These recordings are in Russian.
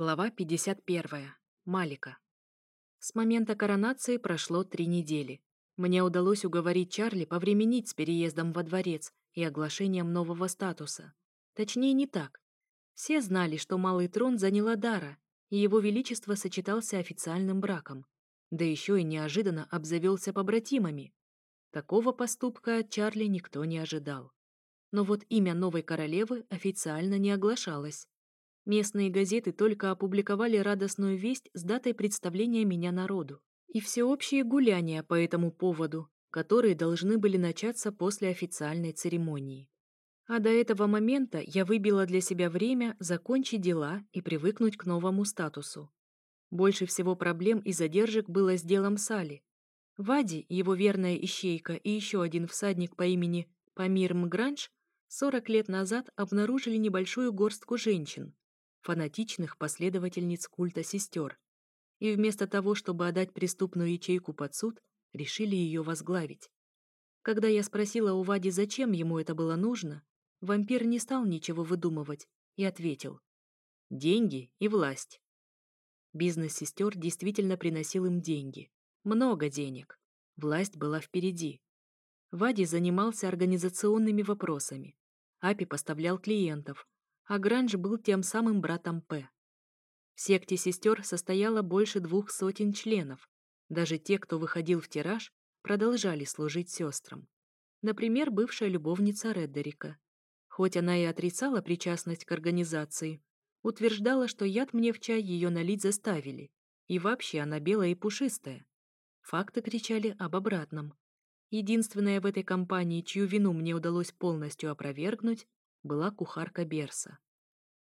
Глава 51. Малика. С момента коронации прошло три недели. Мне удалось уговорить Чарли повременить с переездом во дворец и оглашением нового статуса. Точнее, не так. Все знали, что малый трон заняла Дара, и его величество сочетался официальным браком. Да еще и неожиданно обзавелся побратимами. Такого поступка от Чарли никто не ожидал. Но вот имя новой королевы официально не оглашалось. Местные газеты только опубликовали радостную весть с датой представления меня народу и всеобщие гуляния по этому поводу, которые должны были начаться после официальной церемонии. А до этого момента я выбила для себя время закончить дела и привыкнуть к новому статусу. Больше всего проблем и задержек было с делом Сали. Вади, его верная ищейка и еще один всадник по имени Памир Мгранж 40 лет назад обнаружили небольшую горстку женщин, фанатичных последовательниц культа сестер, и вместо того, чтобы отдать преступную ячейку под суд, решили ее возглавить. Когда я спросила у Вади, зачем ему это было нужно, вампир не стал ничего выдумывать и ответил «Деньги и власть». Бизнес сестер действительно приносил им деньги. Много денег. Власть была впереди. Вади занимался организационными вопросами. Апи поставлял клиентов, а Гранж был тем самым братом П. В секте сестер состояло больше двух сотен членов. Даже те, кто выходил в тираж, продолжали служить сестрам. Например, бывшая любовница Реддерика. Хоть она и отрицала причастность к организации, утверждала, что яд мне в чай ее налить заставили, и вообще она белая и пушистая. Факты кричали об обратном. Единственная в этой компании, чью вину мне удалось полностью опровергнуть, была кухарка Берса.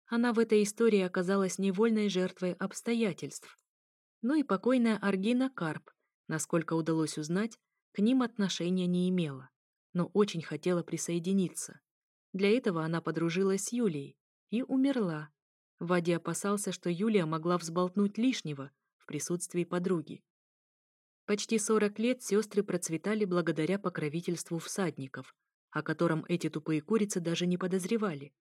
Она в этой истории оказалась невольной жертвой обстоятельств. Ну и покойная Аргина Карп, насколько удалось узнать, к ним отношения не имела, но очень хотела присоединиться. Для этого она подружилась с Юлией и умерла. Вади опасался, что Юлия могла взболтнуть лишнего в присутствии подруги. Почти 40 лет сестры процветали благодаря покровительству всадников, о котором эти тупые курицы даже не подозревали.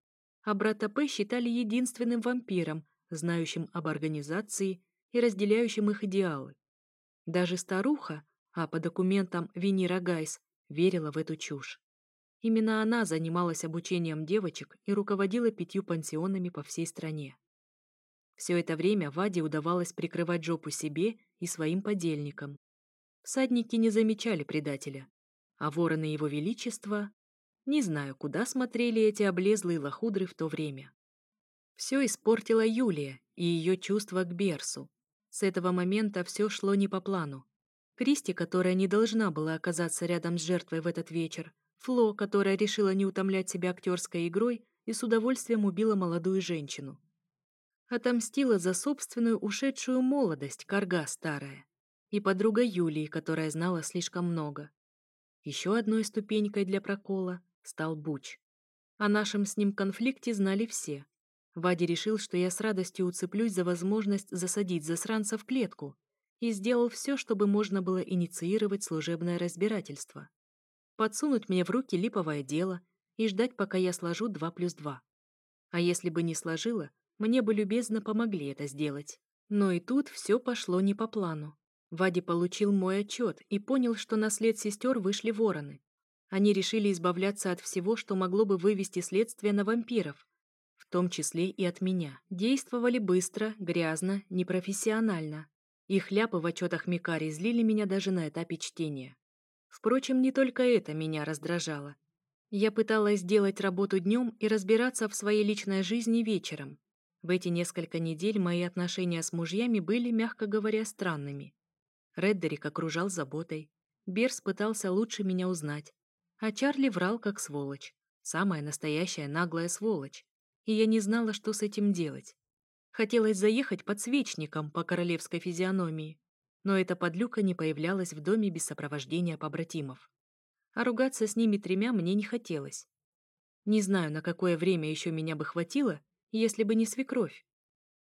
А брата П считали единственным вампиром, знающим об организации и разделяющим их идеалы. Даже старуха, а по документам Винира Гайс, верила в эту чушь. Именно она занималась обучением девочек и руководила пятью пансионами по всей стране. Все это время Ваде удавалось прикрывать жопу себе и своим подельникам. Всадники не замечали предателя, а вороны его величества не знаю, куда смотрели эти облезлые лохудры в то время. Все испортила Юлия и ее чувство к Берсу. С этого момента все шло не по плану. Кристи, которая не должна была оказаться рядом с жертвой в этот вечер, Фло, которая решила не утомлять себя актерской игрой и с удовольствием убила молодую женщину. Отомстила за собственную ушедшую молодость, корга старая. И подруга Юлии, которая знала слишком много. Еще одной ступенькой для прокола стал Буч. О нашем с ним конфликте знали все. Вади решил, что я с радостью уцеплюсь за возможность засадить засранца в клетку и сделал все, чтобы можно было инициировать служебное разбирательство. Подсунуть мне в руки липовое дело и ждать, пока я сложу 2 плюс 2. А если бы не сложила, мне бы любезно помогли это сделать. Но и тут все пошло не по плану. Вади получил мой отчет и понял, что на след сестер вышли вороны. Они решили избавляться от всего, что могло бы вывести следствие на вампиров, в том числе и от меня. Действовали быстро, грязно, непрофессионально. Их ляпы в отчетах Микари злили меня даже на этапе чтения. Впрочем, не только это меня раздражало. Я пыталась делать работу днем и разбираться в своей личной жизни вечером. В эти несколько недель мои отношения с мужьями были, мягко говоря, странными. Реддерик окружал заботой. Берс пытался лучше меня узнать. А Чарли врал как сволочь. Самая настоящая наглая сволочь. И я не знала, что с этим делать. Хотелось заехать подсвечником по королевской физиономии, но эта подлюка не появлялась в доме без сопровождения побратимов. А ругаться с ними тремя мне не хотелось. Не знаю, на какое время еще меня бы хватило, если бы не свекровь.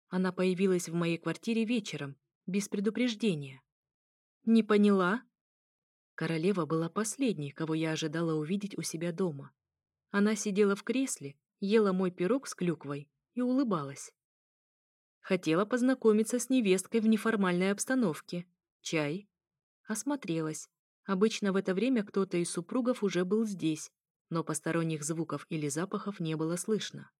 Она появилась в моей квартире вечером, без предупреждения. «Не поняла?» Королева была последней, кого я ожидала увидеть у себя дома. Она сидела в кресле, ела мой пирог с клюквой и улыбалась. Хотела познакомиться с невесткой в неформальной обстановке. Чай. Осмотрелась. Обычно в это время кто-то из супругов уже был здесь, но посторонних звуков или запахов не было слышно.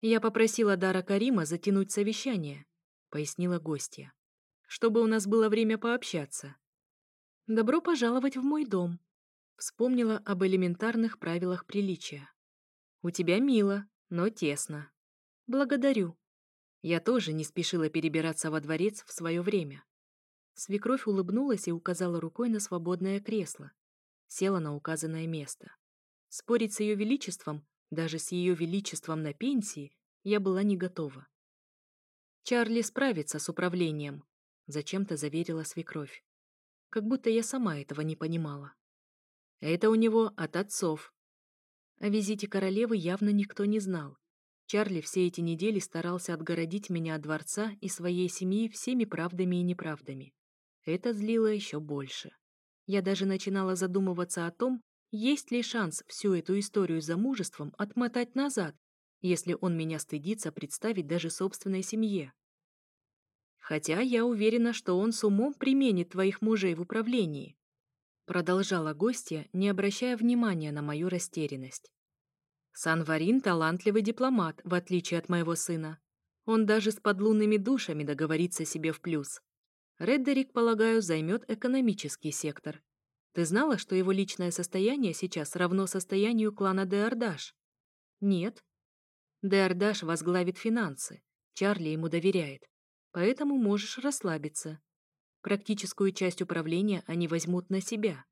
«Я попросила Дара Карима затянуть совещание», — пояснила гостья, «чтобы у нас было время пообщаться». «Добро пожаловать в мой дом», — вспомнила об элементарных правилах приличия. «У тебя мило, но тесно». «Благодарю». Я тоже не спешила перебираться во дворец в свое время. Свекровь улыбнулась и указала рукой на свободное кресло. Села на указанное место. Спорить с ее величеством, даже с ее величеством на пенсии, я была не готова. «Чарли справится с управлением», — зачем-то заверила свекровь. Как будто я сама этого не понимала. «Это у него от отцов». О визите королевы явно никто не знал. Чарли все эти недели старался отгородить меня от дворца и своей семьи всеми правдами и неправдами. Это злило еще больше. Я даже начинала задумываться о том, есть ли шанс всю эту историю с замужеством отмотать назад, если он меня стыдится представить даже собственной семье. Хотя я уверена, что он с умом применит твоих мужей в управлении. Продолжала гостья, не обращая внимания на мою растерянность. Санварин — талантливый дипломат, в отличие от моего сына. Он даже с подлунными душами договорится себе в плюс. Реддерик, полагаю, займет экономический сектор. Ты знала, что его личное состояние сейчас равно состоянию клана Деордаш? Нет. Деордаш возглавит финансы. Чарли ему доверяет. Поэтому можешь расслабиться. Практическую часть управления они возьмут на себя.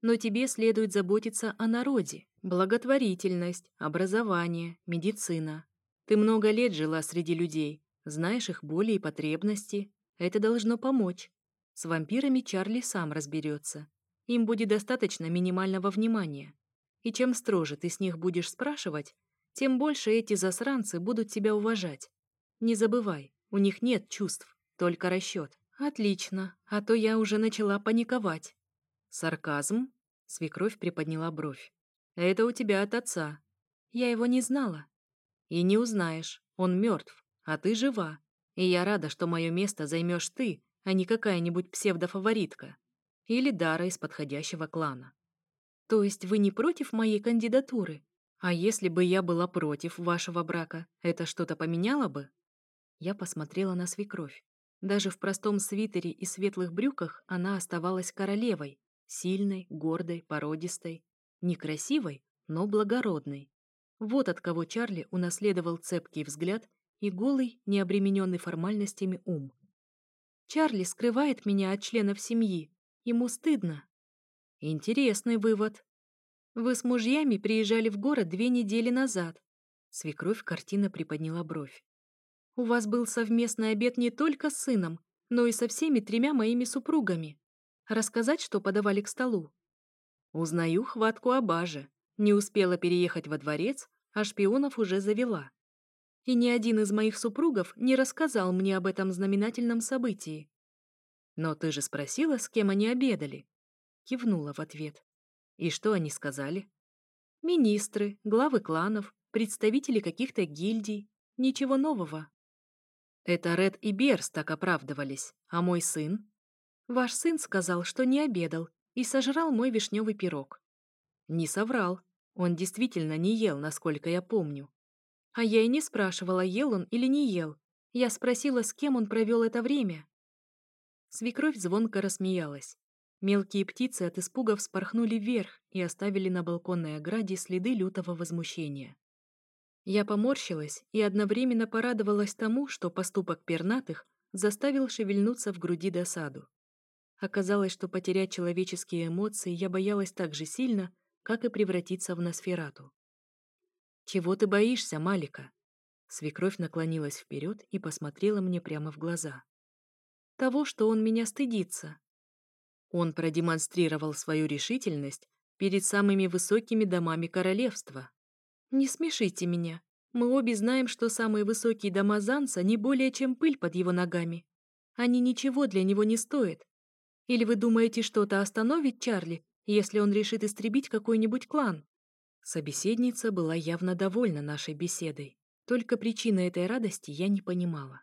Но тебе следует заботиться о народе. Благотворительность, образование, медицина. Ты много лет жила среди людей, знаешь их боли и потребности, это должно помочь. С вампирами Чарли сам разберется. Им будет достаточно минимального внимания. И чем строже ты с них будешь спрашивать, тем больше эти засранцы будут тебя уважать. Не забывай, у них нет чувств, только расчет. Отлично, а то я уже начала паниковать. Сарказм? Свекровь приподняла бровь. Это у тебя от отца. Я его не знала. И не узнаешь, он мертв, а ты жива. И я рада, что мое место займешь ты, а не какая-нибудь псевдофаворитка. Или Дара из подходящего клана. То есть вы не против моей кандидатуры? А если бы я была против вашего брака, это что-то поменяло бы? Я посмотрела на свекровь. Даже в простом свитере и светлых брюках она оставалась королевой, сильной, гордой, породистой, некрасивой, но благородной. Вот от кого Чарли унаследовал цепкий взгляд и голый, необремененный формальностями ум. Чарли скрывает меня от членов семьи. Ему стыдно. Интересный вывод. Вы с мужьями приезжали в город две недели назад. Свекровь картина приподняла бровь. У вас был совместный обед не только с сыном, но и со всеми тремя моими супругами. Рассказать, что подавали к столу? Узнаю хватку Абажа. Не успела переехать во дворец, а шпионов уже завела и ни один из моих супругов не рассказал мне об этом знаменательном событии. «Но ты же спросила, с кем они обедали?» Кивнула в ответ. «И что они сказали?» «Министры, главы кланов, представители каких-то гильдий. Ничего нового». «Это Ред и Берс так оправдывались, а мой сын?» «Ваш сын сказал, что не обедал и сожрал мой вишневый пирог». «Не соврал. Он действительно не ел, насколько я помню. А я и не спрашивала, ел он или не ел. Я спросила, с кем он провел это время. Свекровь звонко рассмеялась. Мелкие птицы от испуга вспорхнули вверх и оставили на балконной ограде следы лютого возмущения. Я поморщилась и одновременно порадовалась тому, что поступок пернатых заставил шевельнуться в груди досаду. Оказалось, что потерять человеческие эмоции я боялась так же сильно, как и превратиться в Носферату. «Чего ты боишься, Малика?» Свекровь наклонилась вперед и посмотрела мне прямо в глаза. «Того, что он меня стыдится». Он продемонстрировал свою решительность перед самыми высокими домами королевства. «Не смешите меня. Мы обе знаем, что самые высокие дома Занса не более чем пыль под его ногами. Они ничего для него не стоят. Или вы думаете, что-то остановит Чарли, если он решит истребить какой-нибудь клан?» Собеседница была явно довольна нашей беседой, только причины этой радости я не понимала.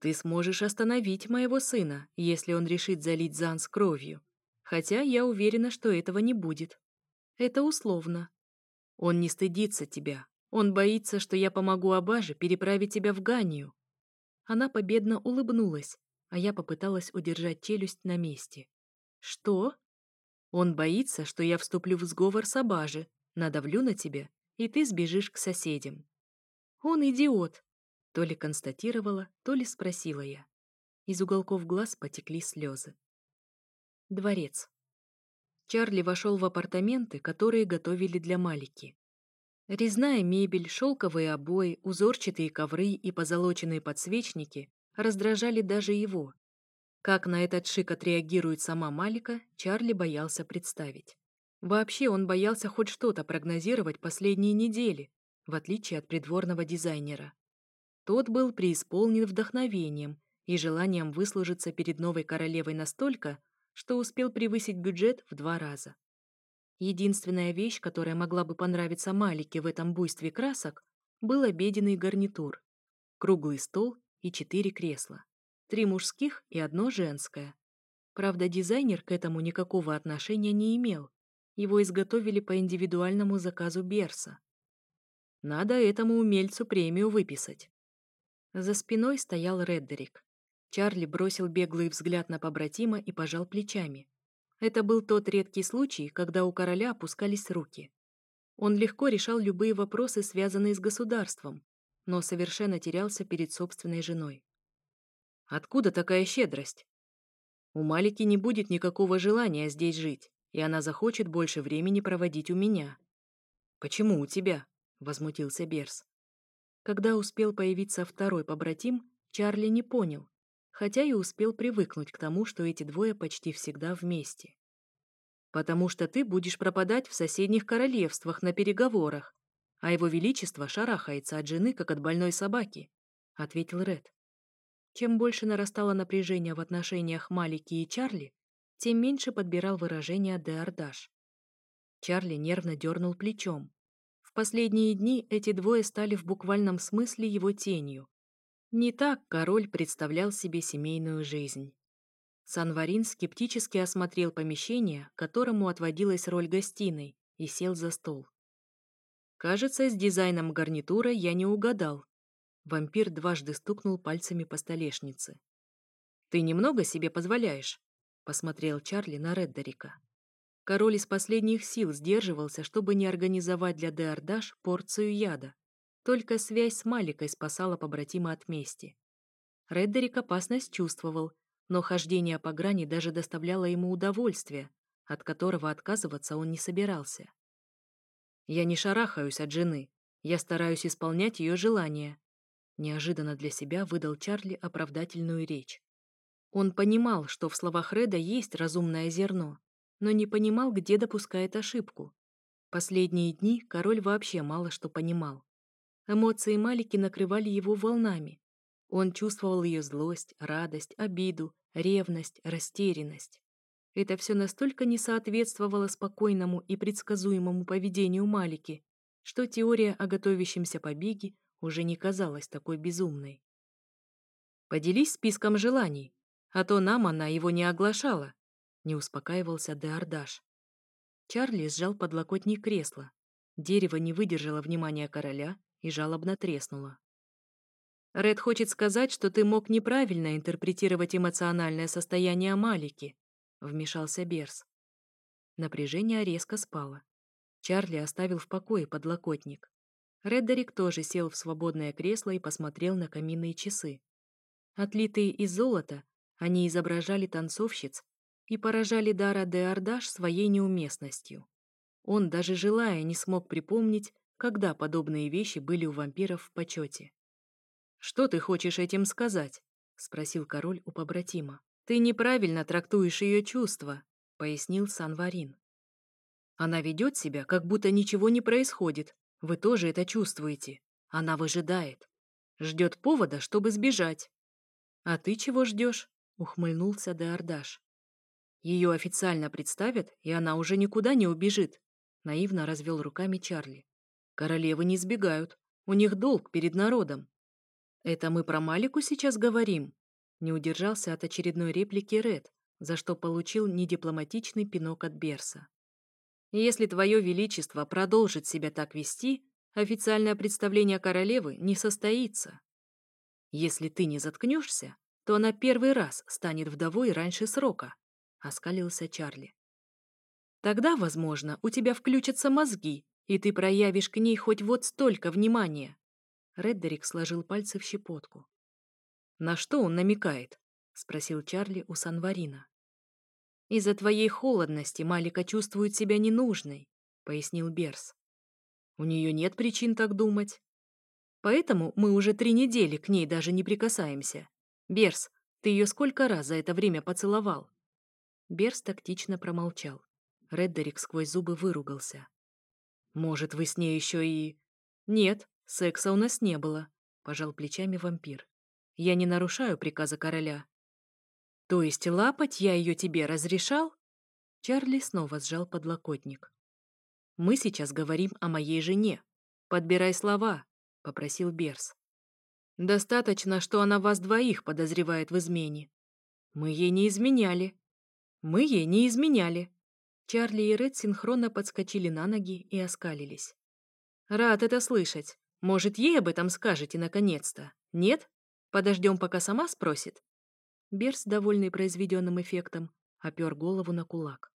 Ты сможешь остановить моего сына, если он решит залить Занс кровью. Хотя я уверена, что этого не будет. Это условно. Он не стыдится тебя. Он боится, что я помогу Абаже переправить тебя в Ганию. Она победно улыбнулась, а я попыталась удержать челюсть на месте. Что? Он боится, что я вступлю в сговор с Абаже, надавлю на тебя, и ты сбежишь к соседям. Он идиот, то ли констатировала, то ли спросила я. Из уголков глаз потекли слезы. Дворец. Чарли вошел в апартаменты, которые готовили для Малики. Резная мебель, шелковые обои, узорчатые ковры и позолоченные подсвечники раздражали даже его. Как на этот шик отреагирует сама Малика, Чарли боялся представить. Вообще он боялся хоть что-то прогнозировать последние недели, в отличие от придворного дизайнера. Тот был преисполнен вдохновением и желанием выслужиться перед новой королевой настолько, что успел превысить бюджет в два раза. Единственная вещь, которая могла бы понравиться Малике в этом буйстве красок, был обеденный гарнитур. Круглый стол и четыре кресла. Три мужских и одно женское. Правда, дизайнер к этому никакого отношения не имел. Его изготовили по индивидуальному заказу Берса. Надо этому умельцу премию выписать. За спиной стоял Реддерик. Чарли бросил беглый взгляд на побратима и пожал плечами. Это был тот редкий случай, когда у короля опускались руки. Он легко решал любые вопросы, связанные с государством, но совершенно терялся перед собственной женой. «Откуда такая щедрость?» «У Малики не будет никакого желания здесь жить, и она захочет больше времени проводить у меня». «Почему у тебя?» — возмутился Берс. Когда успел появиться второй побратим, Чарли не понял, хотя и успел привыкнуть к тому, что эти двое почти всегда вместе. «Потому что ты будешь пропадать в соседних королевствах на переговорах, а его величество шарахается от жены, как от больной собаки», — ответил Ред. Чем больше нарастало напряжение в отношениях Малики и Чарли, тем меньше подбирал выражение Деордаш. Чарли нервно дернул плечом, в последние дни эти двое стали в буквальном смысле его тенью. Не так король представлял себе семейную жизнь. Санварин скептически осмотрел помещение, которому отводилась роль гостиной, и сел за стол. Кажется, с дизайном гарнитура я не угадал. Вампир дважды стукнул пальцами по столешнице. «Ты немного себе позволяешь?» — посмотрел Чарли на Реддерика. Король из последних сил сдерживался, чтобы не организовать для Деордаш порцию яда. Только связь с Маликой спасала побратима от мести. Реддерик опасность чувствовал, но хождение по грани даже доставляло ему удовольствие, от которого отказываться он не собирался. «Я не шарахаюсь от жены, я стараюсь исполнять ее желания», неожиданно для себя выдал Чарли оправдательную речь. Он понимал, что в словах Реда есть разумное зерно, но не понимал, где допускает ошибку. Последние дни король вообще мало что понимал. Эмоции Малики накрывали его волнами. Он чувствовал ее злость, радость, обиду, ревность, растерянность. Это все настолько не соответствовало спокойному и предсказуемому поведению Малики, что теория о готовящемся побеге уже не казалась такой безумной. «Поделись списком желаний, а то нам она его не оглашала», не успокаивался Деордаш. Чарли сжал подлокотник кресла. Дерево не выдержало внимания короля и жалобно треснуло. «Ред хочет сказать, что ты мог неправильно интерпретировать эмоциональное состояние Малики», — вмешался Берс. Напряжение резко спало. Чарли оставил в покое подлокотник. Реддерик тоже сел в свободное кресло и посмотрел на каминные часы. Отлитые из золота, они изображали танцовщиц, и поражали Дара де Ардаш своей неуместностью. Он, даже желая, не смог припомнить, когда подобные вещи были у вампиров в почете. «Что ты хочешь этим сказать?» — спросил король у побратима. «Ты неправильно трактуешь ее чувства», — пояснил Санварин. «Она ведет себя, как будто ничего не происходит. Вы тоже это чувствуете. Она выжидает. Ждет повода, чтобы сбежать». «А ты чего ждешь?» — ухмыльнулся Деордаш. Ее официально представят, и она уже никуда не убежит. Наивно развел руками Чарли. Королевы не сбегают. У них долг перед народом. Это мы про Малику сейчас говорим? Не удержался от очередной реплики Ред, за что получил недипломатичный пинок от Берса. Если твое величество продолжит себя так вести, официальное представление королевы не состоится. Если ты не заткнешься, то она первый раз станет вдовой раньше срока, — оскалился Чарли. Тогда, возможно, у тебя включатся мозги, и ты проявишь к ней хоть вот столько внимания. Реддерик сложил пальцы в щепотку. «На что он намекает?» — спросил Чарли у Санварина. «Из-за твоей холодности Малика чувствует себя ненужной», — пояснил Берс. «У нее нет причин так думать. Поэтому мы уже три недели к ней даже не прикасаемся. Берс, ты ее сколько раз за это время поцеловал?» Берс тактично промолчал. Реддерик сквозь зубы выругался. «Может, вы с ней еще и...» «Нет, секса у нас не было», — пожал плечами вампир. «Я не нарушаю приказа короля». «То есть лапать я ее тебе разрешал?» Чарли снова сжал подлокотник. «Мы сейчас говорим о моей жене. Подбирай слова», — попросил Берс. «Достаточно, что она вас двоих подозревает в измене. Мы ей не изменяли. Мы ей не изменяли». Чарли и Ред синхронно подскочили на ноги и оскалились. «Рад это слышать. Может, ей об этом скажете наконец-то? Нет? Подождем, пока сама спросит?» Берс, довольный произведенным эффектом, опер голову на кулак.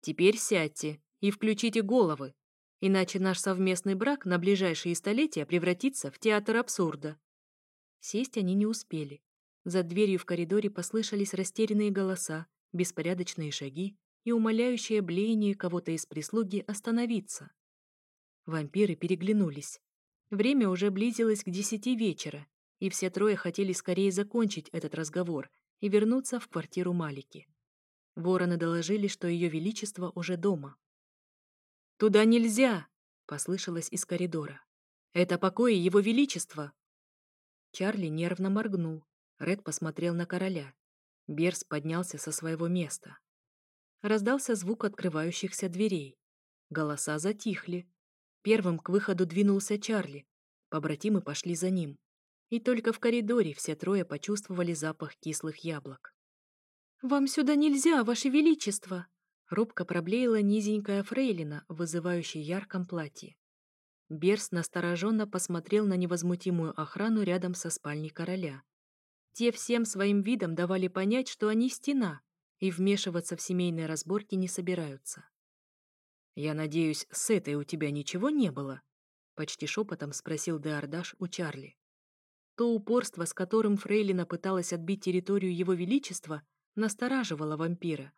«Теперь сядьте и включите головы, иначе наш совместный брак на ближайшие столетия превратится в театр абсурда». Сесть они не успели. За дверью в коридоре послышались растерянные голоса, беспорядочные шаги и умоляющее блеяние кого-то из прислуги остановиться. Вампиры переглянулись. Время уже близилось к десяти вечера, и все трое хотели скорее закончить этот разговор и вернуться в квартиру Малики. Вороны доложили, что ее величество уже дома. «Туда нельзя!» — послышалось из коридора. «Это покои его величества!» Чарли нервно моргнул. Ред посмотрел на короля. Берс поднялся со своего места. Раздался звук открывающихся дверей. Голоса затихли. Первым к выходу двинулся Чарли. Побратимы пошли за ним и только в коридоре все трое почувствовали запах кислых яблок. «Вам сюда нельзя, Ваше Величество!» Робко проблеяла низенькая фрейлина, вызывающая ярком платье. Берс настороженно посмотрел на невозмутимую охрану рядом со спальней короля. Те всем своим видом давали понять, что они стена, и вмешиваться в семейные разборки не собираются. «Я надеюсь, с этой у тебя ничего не было?» — почти шепотом спросил Деордаш у Чарли. То упорство, с которым Фрейлина пыталась отбить территорию Его Величества, настораживало вампира.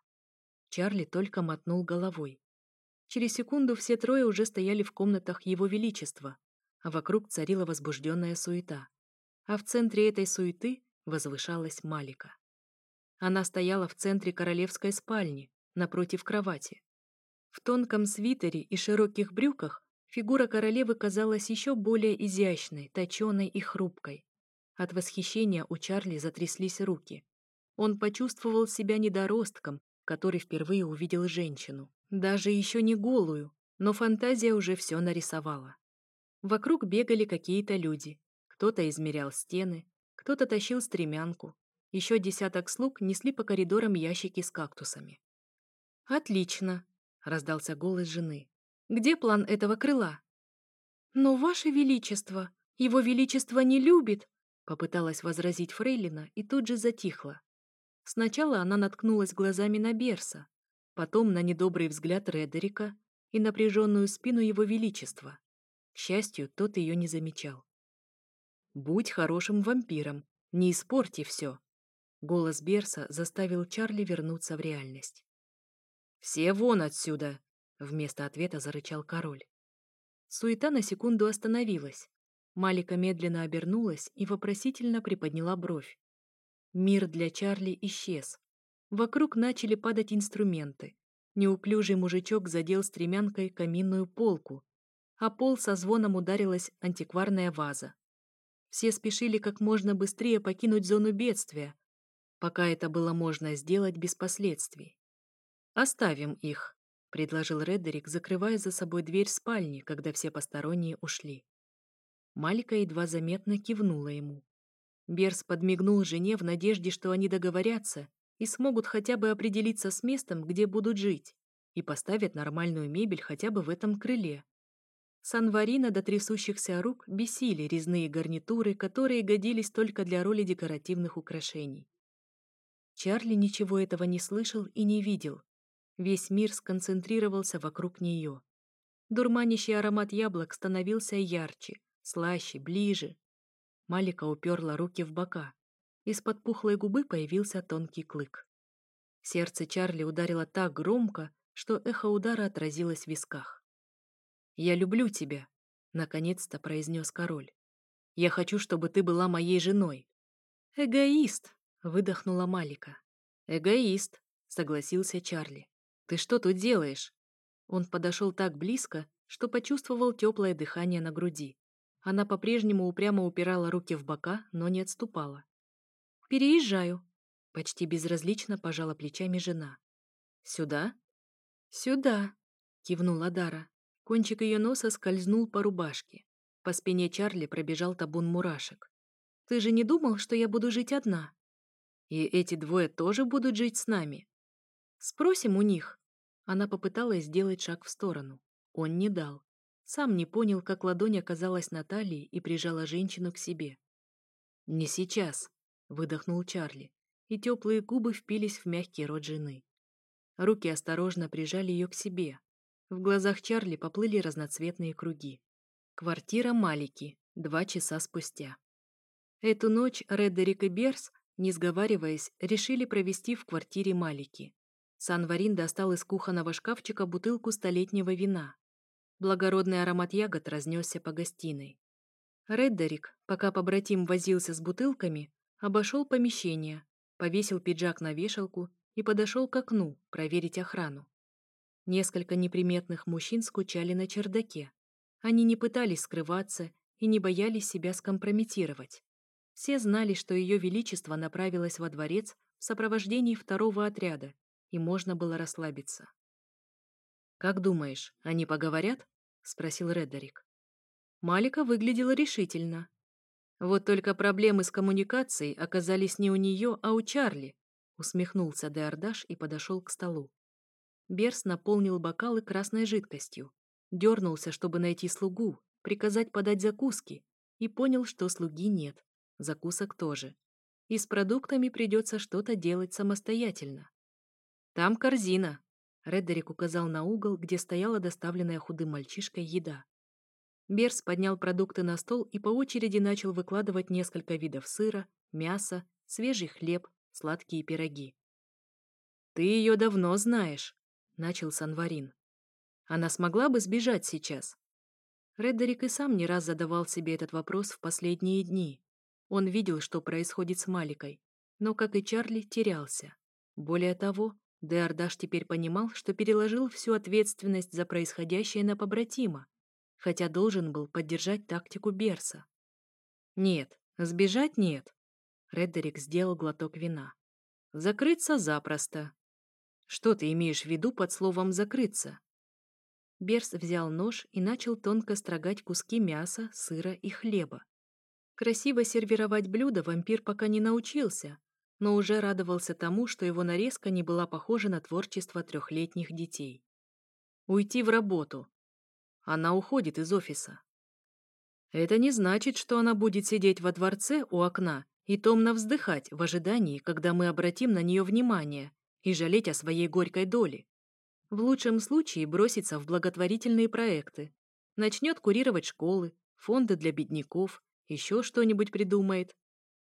Чарли только мотнул головой. Через секунду все трое уже стояли в комнатах Его Величества, а вокруг царила возбужденная суета. А в центре этой суеты возвышалась Малика. Она стояла в центре королевской спальни, напротив кровати. В тонком свитере и широких брюках Фигура королевы казалась еще более изящной, точеной и хрупкой. От восхищения у Чарли затряслись руки. Он почувствовал себя недоростком, который впервые увидел женщину. Даже еще не голую, но фантазия уже все нарисовала. Вокруг бегали какие-то люди. Кто-то измерял стены, кто-то тащил стремянку. Еще десяток слуг несли по коридорам ящики с кактусами. «Отлично!» — раздался голос жены. Где план этого крыла? Но, Ваше Величество, Его Величество не любит, попыталась возразить Фрейлина и тут же затихла. Сначала она наткнулась глазами на Берса, потом на недобрый взгляд Редерика и напряженную спину Его Величества. К счастью, тот ее не замечал. «Будь хорошим вампиром, не испорти все!» Голос Берса заставил Чарли вернуться в реальность. «Все вон отсюда!» Вместо ответа зарычал король. Суета на секунду остановилась. Малика медленно обернулась и вопросительно приподняла бровь. Мир для Чарли исчез. Вокруг начали падать инструменты. Неуклюжий мужичок задел стремянкой каминную полку, а пол со звоном ударилась антикварная ваза. Все спешили как можно быстрее покинуть зону бедствия, пока это было можно сделать без последствий. Оставим их предложил Редерик, закрывая за собой дверь спальни, когда все посторонние ушли. Малика едва заметно кивнула ему. Берс подмигнул жене в надежде, что они договорятся и смогут хотя бы определиться с местом, где будут жить, и поставят нормальную мебель хотя бы в этом крыле. Санварина до трясущихся рук бесили резные гарнитуры, которые годились только для роли декоративных украшений. Чарли ничего этого не слышал и не видел. Весь мир сконцентрировался вокруг нее. Дурманящий аромат яблок становился ярче, слаще, ближе. Малика уперла руки в бока. Из-под пухлой губы появился тонкий клык. Сердце Чарли ударило так громко, что эхо удара отразилось в висках. «Я люблю тебя», — наконец-то произнес король. «Я хочу, чтобы ты была моей женой». «Эгоист», — выдохнула Малика. «Эгоист», — согласился Чарли. «Ты что тут делаешь?» Он подошел так близко, что почувствовал теплое дыхание на груди. Она по-прежнему упрямо упирала руки в бока, но не отступала. «Переезжаю», — почти безразлично пожала плечами жена. «Сюда?» «Сюда», — кивнула Дара. Кончик ее носа скользнул по рубашке. По спине Чарли пробежал табун мурашек. «Ты же не думал, что я буду жить одна?» «И эти двое тоже будут жить с нами?» «Спросим у них». Она попыталась сделать шаг в сторону. Он не дал. Сам не понял, как ладонь оказалась на талии и прижала женщину к себе. «Не сейчас», — выдохнул Чарли, и теплые губы впились в мягкий рот жены. Руки осторожно прижали ее к себе, в глазах Чарли поплыли разноцветные круги. Квартира Малики. Два часа спустя. Эту ночь Реддерик и Берс, не сговариваясь, решили провести в квартире Малики. Санварин достал из кухонного шкафчика бутылку столетнего вина. Благородный аромат ягод разнесся по гостиной. Реддерик, пока побратим возился с бутылками, обошел помещение, повесил пиджак на вешалку и подошел к окну проверить охрану. Несколько неприметных мужчин скучали на чердаке. Они не пытались скрываться и не боялись себя скомпрометировать. Все знали, что Ее Величество направилось во дворец в сопровождении второго отряда, и можно было расслабиться. «Как думаешь, они поговорят?» — спросил Редерик. Малика выглядела решительно. Вот только проблемы с коммуникацией оказались не у нее, а у Чарли, усмехнулся Деордаш и подошел к столу. Берс наполнил бокалы красной жидкостью, дернулся, чтобы найти слугу, приказать подать закуски, и понял, что слуги нет, закусок тоже. И с продуктами придется что-то делать самостоятельно. «Там корзина», — Редерик указал на угол, где стояла доставленная худым мальчишкой еда. Берс поднял продукты на стол и по очереди начал выкладывать несколько видов сыра, мяса, свежий хлеб, сладкие пироги. «Ты ее давно знаешь», — начал Санварин. «Она смогла бы сбежать сейчас?» Редерик и сам не раз задавал себе этот вопрос в последние дни. Он видел, что происходит с Маликой, но, как и Чарли, терялся. Более того, Деордаш теперь понимал, что переложил всю ответственность за происходящее на побратима, хотя должен был поддержать тактику Берса. «Нет, сбежать нет», — Редерик сделал глоток вина. «Закрыться запросто. Что ты имеешь в виду под словом «закрыться»?» Берс взял нож и начал тонко строгать куски мяса, сыра и хлеба. Красиво сервировать блюда вампир пока не научился, но уже радовался тому, что его нарезка не была похожа на творчество трехлетних детей. Уйти в работу. Она уходит из офиса. Это не значит, что она будет сидеть во дворце у окна и томно вздыхать в ожидании, когда мы обратим на нее внимание и жалеть о своей горькой доле. В лучшем случае бросится в благотворительные проекты, начнет курировать школы, фонды для бедняков, еще что-нибудь придумает.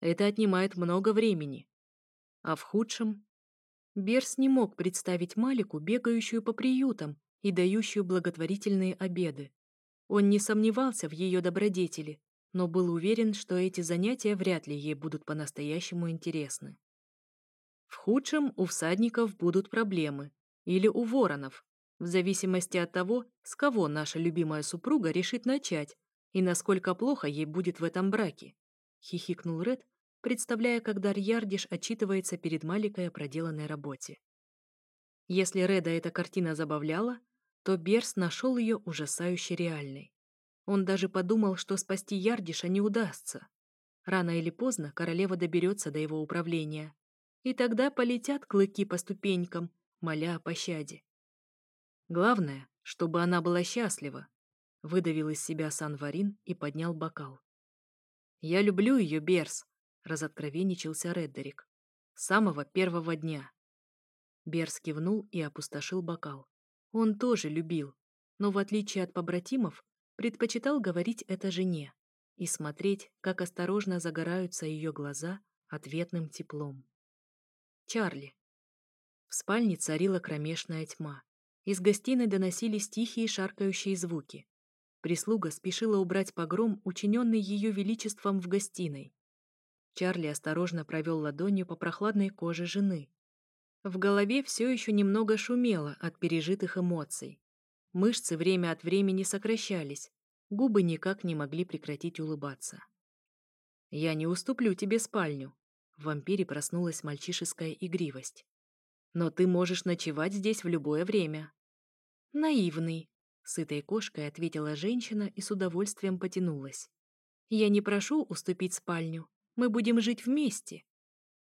Это отнимает много времени. А в худшем... Берс не мог представить Малику, бегающую по приютам и дающую благотворительные обеды. Он не сомневался в ее добродетели, но был уверен, что эти занятия вряд ли ей будут по-настоящему интересны. В худшем у всадников будут проблемы. Или у воронов. В зависимости от того, с кого наша любимая супруга решит начать и насколько плохо ей будет в этом браке. Хихикнул Ред, представляя, как Дарьярдиш отчитывается перед Маликой о проделанной работе. Если Реда эта картина забавляла, то Берс нашел ее ужасающе реальной. Он даже подумал, что спасти Ярдиша не удастся. Рано или поздно королева доберется до его управления. И тогда полетят клыки по ступенькам, моля о пощаде. Главное, чтобы она была счастлива, выдавил из себя Санварин и поднял бокал. «Я люблю ее, Берс», — разоткровенничался Реддерик. «С самого первого дня». Берс кивнул и опустошил бокал. Он тоже любил, но, в отличие от побратимов, предпочитал говорить это жене и смотреть, как осторожно загораются ее глаза ответным теплом. Чарли. В спальне царила кромешная тьма. Из гостиной доносились тихие шаркающие звуки. Прислуга спешила убрать погром, учиненный ее величеством в гостиной. Чарли осторожно провел ладонью по прохладной коже жены. В голове все еще немного шумело от пережитых эмоций. Мышцы время от времени сокращались, губы никак не могли прекратить улыбаться. «Я не уступлю тебе спальню», — в вампире проснулась мальчишеская игривость. «Но ты можешь ночевать здесь в любое время». «Наивный», Сытой кошкой ответила женщина и с удовольствием потянулась. «Я не прошу уступить спальню. Мы будем жить вместе».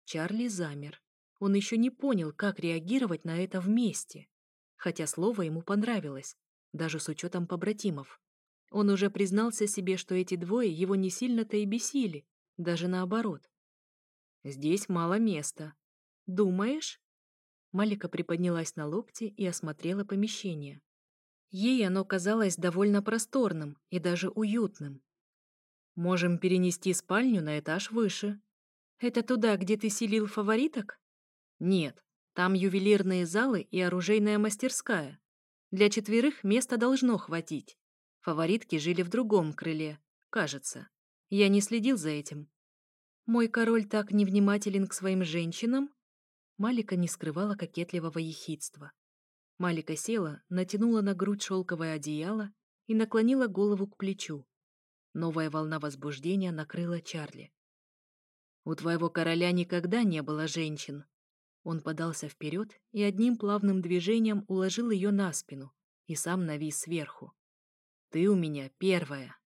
Чарли замер. Он еще не понял, как реагировать на это вместе. Хотя слово ему понравилось, даже с учетом побратимов. Он уже признался себе, что эти двое его не сильно-то и бесили, даже наоборот. «Здесь мало места. Думаешь?» Малика приподнялась на локте и осмотрела помещение. Ей оно казалось довольно просторным и даже уютным. «Можем перенести спальню на этаж выше». «Это туда, где ты селил фавориток?» «Нет, там ювелирные залы и оружейная мастерская. Для четверых места должно хватить. Фаворитки жили в другом крыле, кажется. Я не следил за этим». «Мой король так невнимателен к своим женщинам?» Малика не скрывала кокетливого ехидства. Малика села, натянула на грудь шелковое одеяло и наклонила голову к плечу. Новая волна возбуждения накрыла Чарли. «У твоего короля никогда не было женщин». Он подался вперед и одним плавным движением уложил ее на спину и сам навис сверху. «Ты у меня первая».